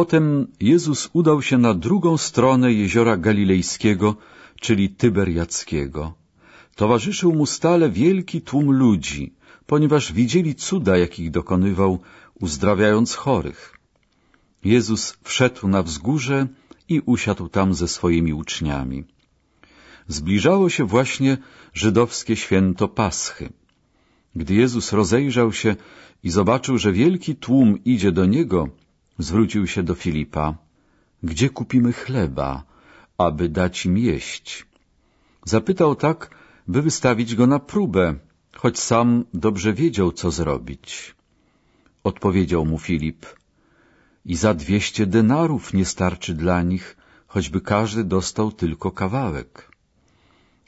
Potem Jezus udał się na drugą stronę jeziora Galilejskiego, czyli Tyberiackiego. Towarzyszył mu stale wielki tłum ludzi, ponieważ widzieli cuda, jakich dokonywał, uzdrawiając chorych. Jezus wszedł na wzgórze i usiadł tam ze swoimi uczniami. Zbliżało się właśnie żydowskie święto Paschy. Gdy Jezus rozejrzał się i zobaczył, że wielki tłum idzie do Niego, zwrócił się do Filipa. Gdzie kupimy chleba, aby dać im jeść? Zapytał tak, by wystawić go na próbę, choć sam dobrze wiedział, co zrobić. Odpowiedział mu Filip. I za dwieście denarów nie starczy dla nich, choćby każdy dostał tylko kawałek.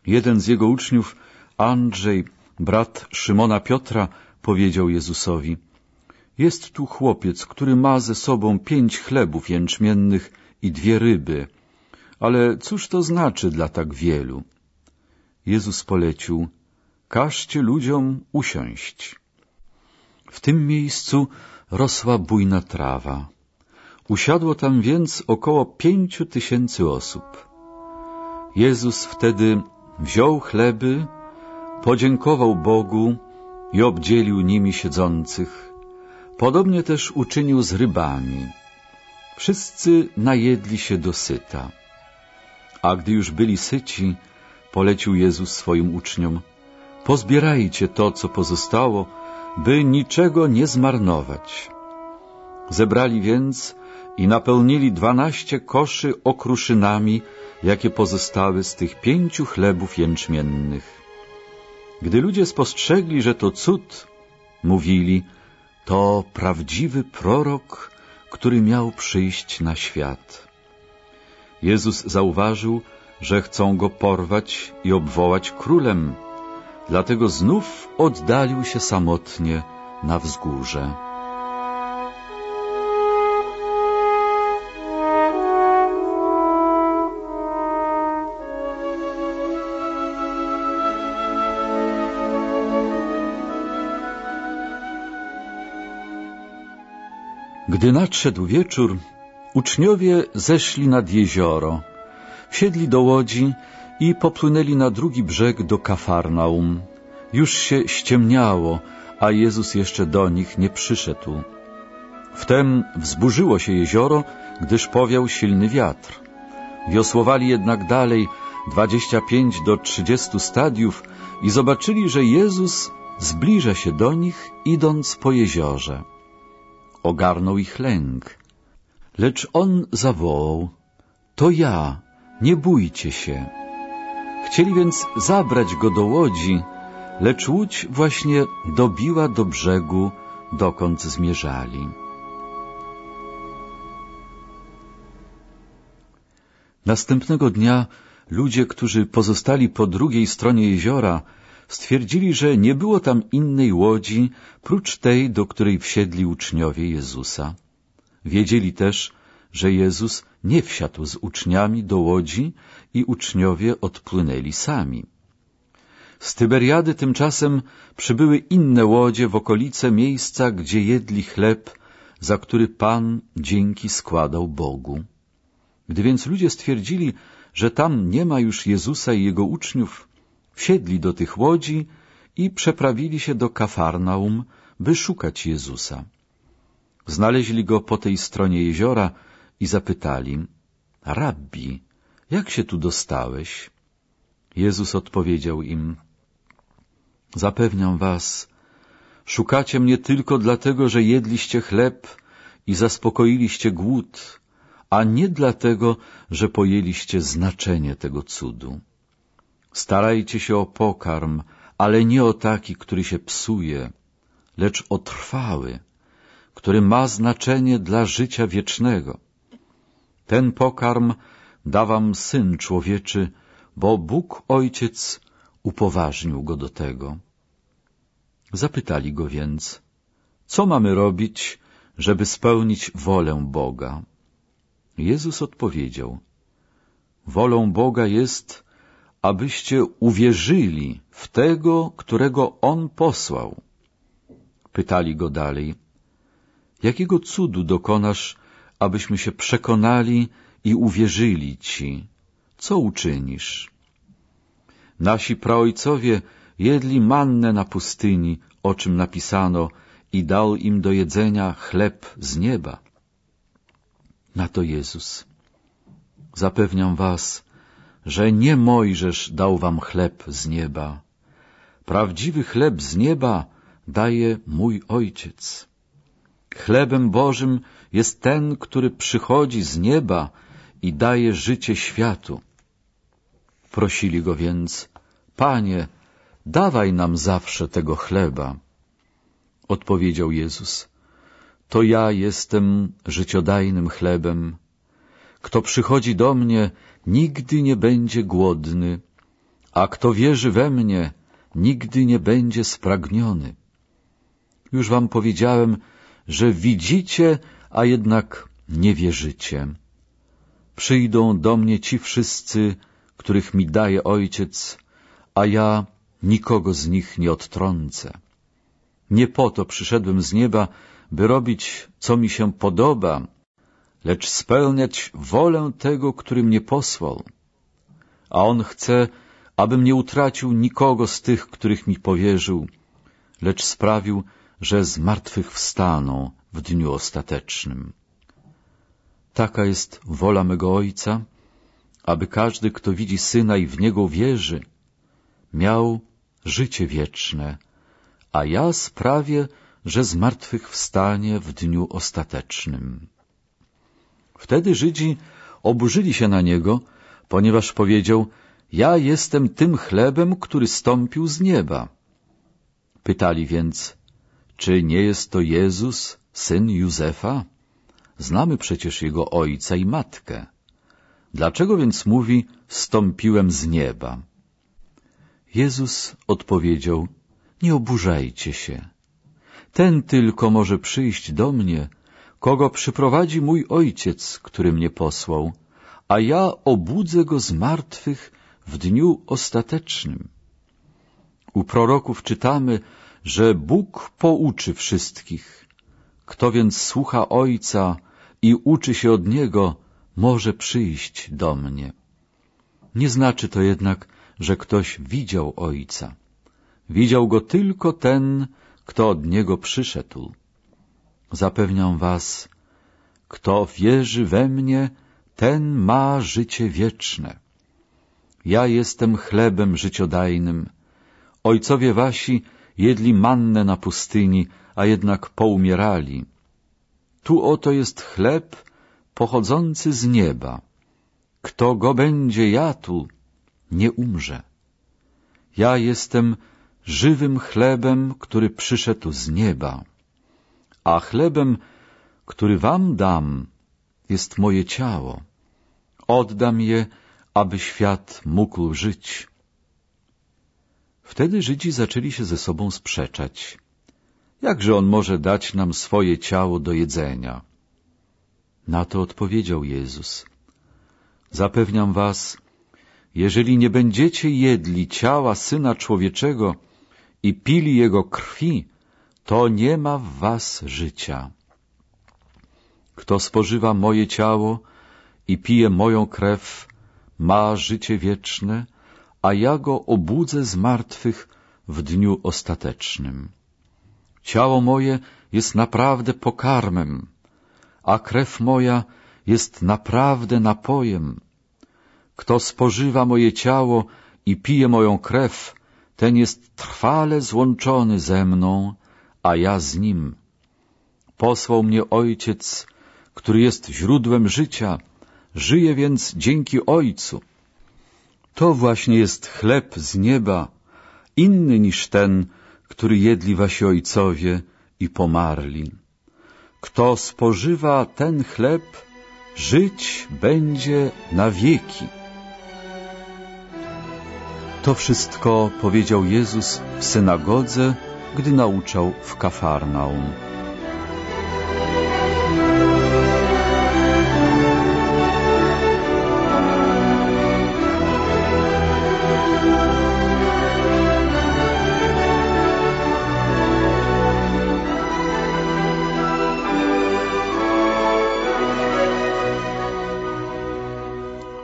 Jeden z jego uczniów, Andrzej, brat Szymona Piotra, powiedział Jezusowi — jest tu chłopiec, który ma ze sobą pięć chlebów jęczmiennych i dwie ryby. Ale cóż to znaczy dla tak wielu? Jezus polecił, każcie ludziom usiąść. W tym miejscu rosła bujna trawa. Usiadło tam więc około pięciu tysięcy osób. Jezus wtedy wziął chleby, podziękował Bogu i obdzielił nimi siedzących, Podobnie też uczynił z rybami. Wszyscy najedli się dosyta. A gdy już byli syci, polecił Jezus swoim uczniom, pozbierajcie to, co pozostało, by niczego nie zmarnować. Zebrali więc i napełnili dwanaście koszy okruszynami, jakie pozostały z tych pięciu chlebów jęczmiennych. Gdy ludzie spostrzegli, że to cud, mówili, to prawdziwy prorok, który miał przyjść na świat. Jezus zauważył, że chcą go porwać i obwołać królem, dlatego znów oddalił się samotnie na wzgórze. Gdy nadszedł wieczór, uczniowie zeszli nad jezioro, wsiedli do łodzi i popłynęli na drugi brzeg do Kafarnaum. Już się ściemniało, a Jezus jeszcze do nich nie przyszedł. Wtem wzburzyło się jezioro, gdyż powiał silny wiatr. Wiosłowali jednak dalej dwadzieścia pięć do trzydziestu stadiów i zobaczyli, że Jezus zbliża się do nich, idąc po jeziorze ogarnął ich lęk. Lecz on zawołał, to ja, nie bójcie się. Chcieli więc zabrać go do łodzi, lecz łódź właśnie dobiła do brzegu, dokąd zmierzali. Następnego dnia ludzie, którzy pozostali po drugiej stronie jeziora, stwierdzili, że nie było tam innej łodzi, prócz tej, do której wsiedli uczniowie Jezusa. Wiedzieli też, że Jezus nie wsiadł z uczniami do łodzi i uczniowie odpłynęli sami. Z Tyberiady tymczasem przybyły inne łodzie w okolice miejsca, gdzie jedli chleb, za który Pan dzięki składał Bogu. Gdy więc ludzie stwierdzili, że tam nie ma już Jezusa i Jego uczniów, Wsiedli do tych łodzi i przeprawili się do Kafarnaum, by szukać Jezusa. Znaleźli go po tej stronie jeziora i zapytali, Rabbi, jak się tu dostałeś? Jezus odpowiedział im, Zapewniam was, szukacie mnie tylko dlatego, że jedliście chleb i zaspokoiliście głód, a nie dlatego, że pojęliście znaczenie tego cudu. Starajcie się o pokarm, ale nie o taki, który się psuje, lecz o trwały, który ma znaczenie dla życia wiecznego. Ten pokarm da wam Syn Człowieczy, bo Bóg Ojciec upoważnił go do tego. Zapytali go więc, co mamy robić, żeby spełnić wolę Boga? Jezus odpowiedział, wolą Boga jest, abyście uwierzyli w tego, którego On posłał. Pytali go dalej, jakiego cudu dokonasz, abyśmy się przekonali i uwierzyli Ci. Co uczynisz? Nasi praojcowie jedli mannę na pustyni, o czym napisano, i dał im do jedzenia chleb z nieba. Na to Jezus. Zapewniam was, że nie Mojżesz dał wam chleb z nieba. Prawdziwy chleb z nieba daje mój Ojciec. Chlebem Bożym jest ten, który przychodzi z nieba i daje życie światu. Prosili go więc, Panie, dawaj nam zawsze tego chleba. Odpowiedział Jezus, to ja jestem życiodajnym chlebem. Kto przychodzi do mnie, nigdy nie będzie głodny, a kto wierzy we mnie, nigdy nie będzie spragniony. Już wam powiedziałem, że widzicie, a jednak nie wierzycie. Przyjdą do mnie ci wszyscy, których mi daje Ojciec, a ja nikogo z nich nie odtrącę. Nie po to przyszedłem z nieba, by robić, co mi się podoba, lecz spełniać wolę tego, który mnie posłał. A On chce, abym nie utracił nikogo z tych, których mi powierzył, lecz sprawił, że z martwych wstaną w dniu ostatecznym. Taka jest wola mego Ojca, aby każdy, kto widzi Syna i w Niego wierzy, miał życie wieczne, a ja sprawię, że z martwych wstanie w dniu ostatecznym. Wtedy Żydzi oburzyli się na Niego, ponieważ powiedział, ja jestem tym chlebem, który stąpił z nieba. Pytali więc, czy nie jest to Jezus, syn Józefa? Znamy przecież jego ojca i matkę. Dlaczego więc mówi, stąpiłem z nieba? Jezus odpowiedział, nie oburzajcie się. Ten tylko może przyjść do mnie, kogo przyprowadzi mój Ojciec, który mnie posłał, a ja obudzę go z martwych w dniu ostatecznym. U proroków czytamy, że Bóg pouczy wszystkich. Kto więc słucha Ojca i uczy się od Niego, może przyjść do mnie. Nie znaczy to jednak, że ktoś widział Ojca. Widział Go tylko ten, kto od Niego przyszedł. Zapewniam was, kto wierzy we mnie, ten ma życie wieczne. Ja jestem chlebem życiodajnym. Ojcowie wasi jedli mannę na pustyni, a jednak poumierali. Tu oto jest chleb pochodzący z nieba. Kto go będzie jadł, nie umrze. Ja jestem żywym chlebem, który przyszedł z nieba, a chlebem, który wam dam, jest moje ciało. Oddam je, aby świat mógł żyć. Wtedy Żydzi zaczęli się ze sobą sprzeczać. Jakże on może dać nam swoje ciało do jedzenia? Na to odpowiedział Jezus. Zapewniam was, jeżeli nie będziecie jedli ciała Syna Człowieczego i pili Jego krwi, to nie ma w was życia. Kto spożywa moje ciało i pije moją krew, ma życie wieczne, a ja go obudzę z martwych w dniu ostatecznym. Ciało moje jest naprawdę pokarmem, a krew moja jest naprawdę napojem. Kto spożywa moje ciało i pije moją krew, ten jest trwale złączony ze mną, a ja z nim. Posłał mnie Ojciec, który jest źródłem życia, żyje więc dzięki Ojcu. To właśnie jest chleb z nieba, inny niż ten, który jedli wasi ojcowie i pomarli. Kto spożywa ten chleb, żyć będzie na wieki. To wszystko powiedział Jezus w synagodze, gdy nauczał w Kafarnaum.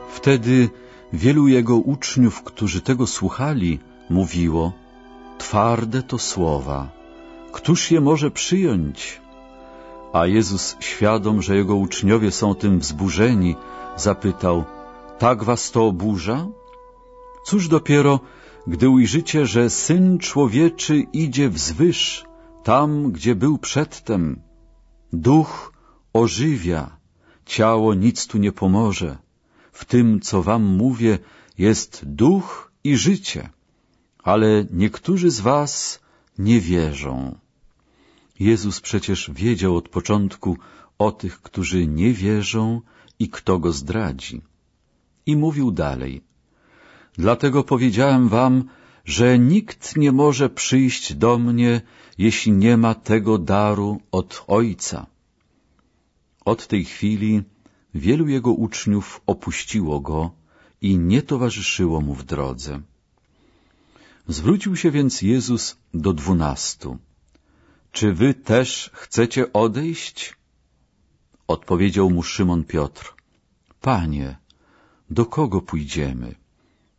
Wtedy wielu jego uczniów, którzy tego słuchali, mówiło – twarde to słowa, któż je może przyjąć? A Jezus, świadom, że jego uczniowie są tym wzburzeni, zapytał, tak was to oburza? Cóż dopiero, gdy ujrzycie, że Syn Człowieczy idzie wzwyż, tam, gdzie był przedtem. Duch ożywia, ciało nic tu nie pomoże. W tym, co wam mówię, jest duch i życie, ale niektórzy z was nie wierzą. Jezus przecież wiedział od początku o tych, którzy nie wierzą i kto go zdradzi. I mówił dalej. Dlatego powiedziałem wam, że nikt nie może przyjść do mnie, jeśli nie ma tego daru od Ojca. Od tej chwili wielu jego uczniów opuściło go i nie towarzyszyło mu w drodze. Zwrócił się więc Jezus do dwunastu. Czy wy też chcecie odejść? Odpowiedział mu Szymon Piotr. Panie, do kogo pójdziemy?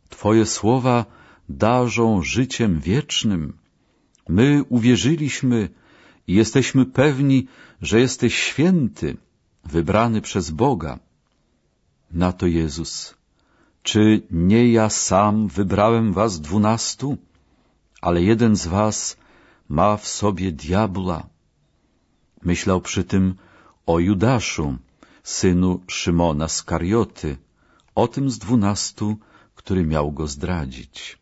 Twoje słowa darzą życiem wiecznym. My uwierzyliśmy i jesteśmy pewni, że jesteś święty, wybrany przez Boga. Na to Jezus, czy nie ja sam wybrałem was dwunastu, ale jeden z was ma w sobie diabła. Myślał przy tym o Judaszu, synu Szymona z Karioty, o tym z dwunastu, który miał go zdradzić.